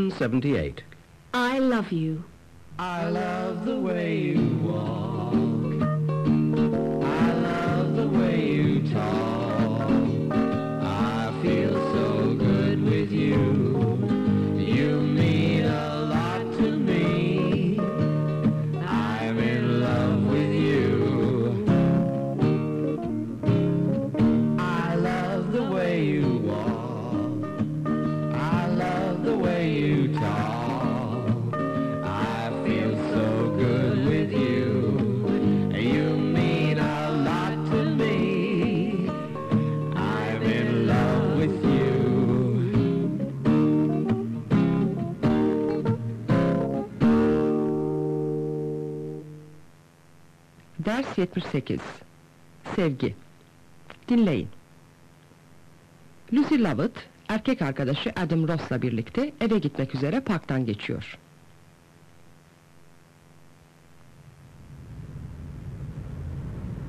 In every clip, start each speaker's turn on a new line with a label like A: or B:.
A: 78.
B: I love you.
C: I love the way you walk. I love the way you talk.
D: Ders 78. Sevgi. Dinleyin. Lucy Lovett, erkek arkadaşı Adam Ross'la birlikte eve gitmek üzere parktan geçiyor.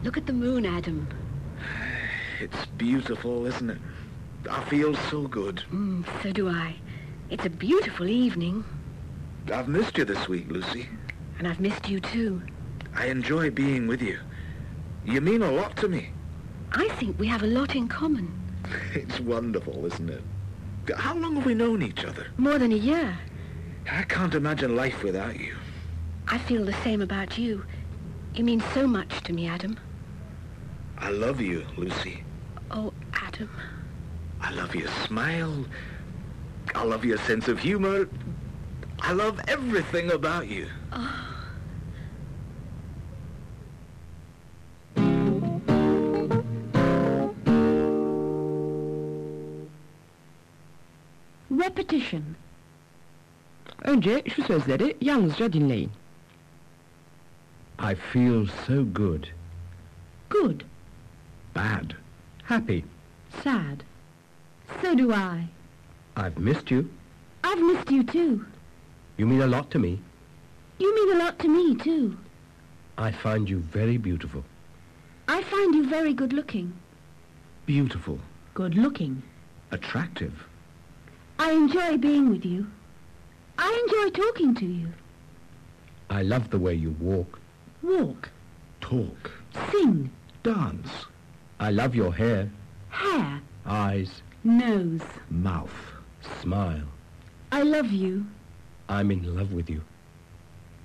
B: Look at the moon, Adam.
E: It's beautiful, isn't it? I feel so good.
B: Mm, so do I. It's a beautiful evening,
E: I've missed you this week, Lucy.
B: and I've missed you too.
E: I enjoy being with you. You mean a lot to me.
B: I think we have a lot in common.
E: It's wonderful, isn't it? How long have we known each other?
B: More than a year.
E: I can't imagine life without you.
B: I feel the same about you. You mean so much to me, Adam.
E: I love you, Lucy.
B: Oh, Adam.
E: I love your smile. I love your sense of humor. I love everything about you. Oh.
B: Repetition.
D: Önce şu sözleri yalnızca dinleyin.
A: I feel so good.
B: Good.
A: Bad. Happy.
B: Sad. So do I.
A: I've missed you.
B: I've missed you too.
A: You mean a lot to me.
B: You mean a lot to me too.
A: I find you very beautiful.
B: I find you very good looking.
A: Beautiful.
B: Good looking.
A: Attractive.
B: I enjoy being with you. I enjoy talking to you.
A: I love the way you walk.
B: Walk.
A: Talk.
B: Sing.
A: Dance. I love your hair.
B: Hair.
A: Eyes.
B: Nose.
A: Mouth. Smile.
B: I love you.
A: I'm in love with you.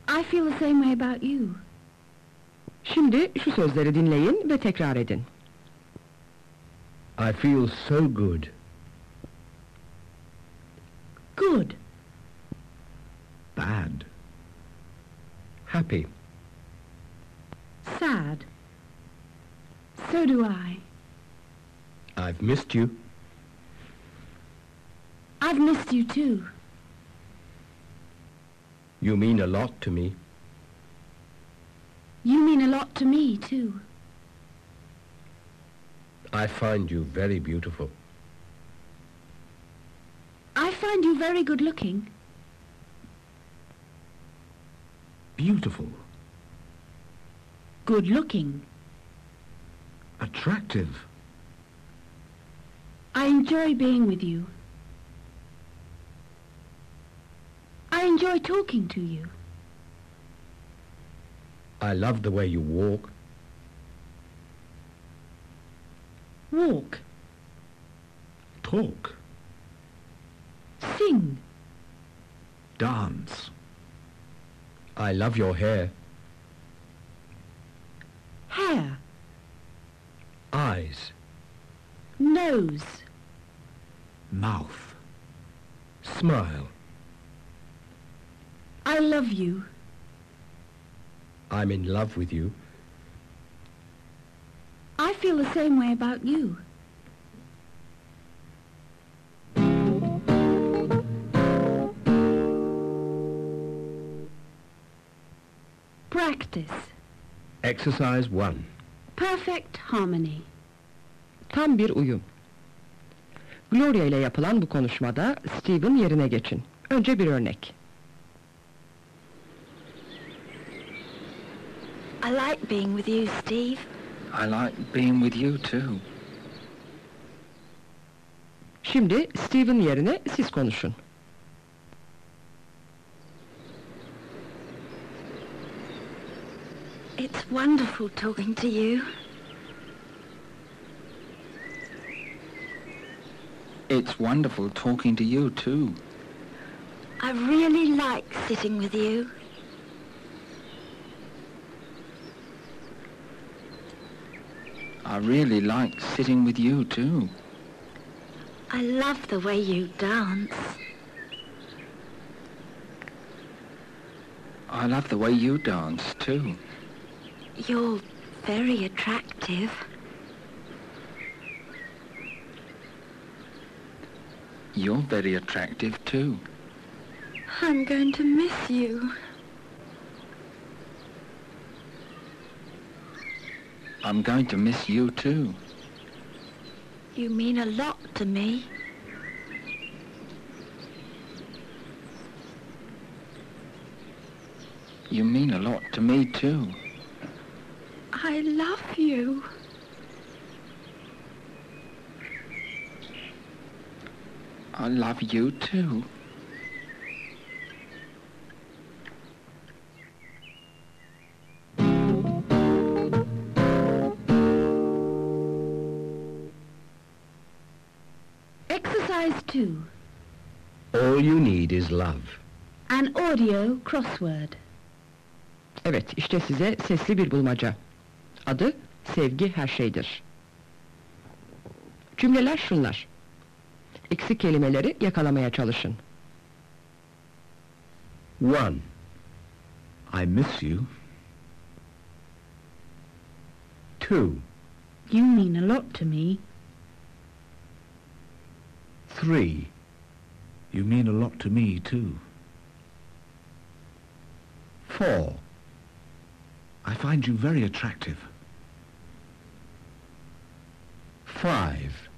B: I feel the same way about you.
D: Şimdi şu sözleri dinleyin ve tekrar edin.
A: I feel so good.
B: Good.
A: Bad. Happy.
B: Sad. So do I.
A: I've missed you.
B: I've missed you too.
A: You mean a lot to me.
B: You mean a lot to me too.
A: I find you very beautiful.
B: I find you very good looking.
E: Beautiful.
B: Good looking.
E: Attractive.
B: I enjoy being with you. I enjoy talking to you.
A: I love the way you walk.
B: Walk.
E: Talk.
B: Sing.
E: Dance.
A: I love your hair.
B: Hair.
A: Eyes.
B: Nose.
E: Mouth.
A: Smile.
B: I love you.
A: I'm in love with you.
B: I feel the same way about you. Practice.
A: Exercise 1.
B: Perfect harmony.
D: Tam bir uyum. Gloria ile yapılan bu konuşmada Stephen yerine geçin. Önce bir örnek.
B: I like being with you, Steve.
C: I like being with you too.
D: Şimdi Stephen yerine siz konuşun.
B: It's wonderful talking to you.
C: It's wonderful talking to you too.
B: I really like sitting with you.
C: I really like sitting with you too.
B: I love the way you dance.
C: I love the way you dance too.
B: You're very attractive.
C: You're very attractive too.
B: I'm going to miss you.
C: I'm going to miss you too.
B: You mean a lot to me.
C: You mean a lot to me too.
B: I love you.
C: I love you too.
B: Exercise 2.
A: All you need is love.
B: An audio crossword.
D: Evet, işte size sesli bir bulmaca. Adı Sevgi Her Şeydir. Cümleler şunlar. Eksik kelimeleri yakalamaya çalışın.
E: 1. I miss you. 2.
B: You mean a lot to me.
E: 3. You mean a lot to me too. 4. I find you very attractive. 5.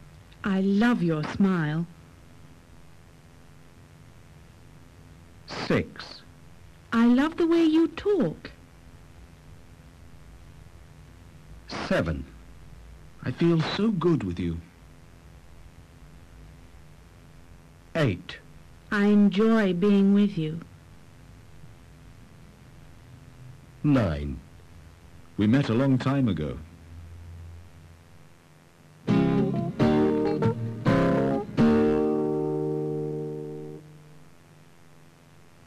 B: I love your smile.
E: 6.
B: I love the way you talk.
E: 7. I feel so good with you. 8.
B: I enjoy being with you.
A: 9.
E: We met a long time ago.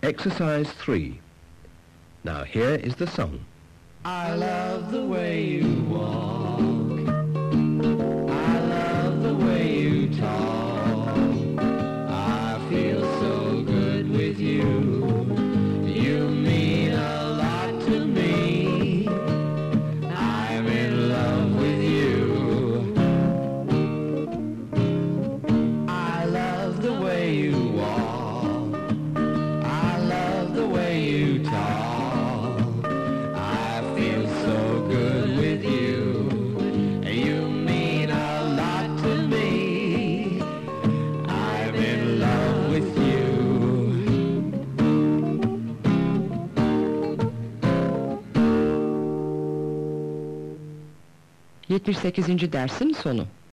A: Exercise 3. Now here is the song.
C: I love the way you walk.
D: 78. dersin sonu.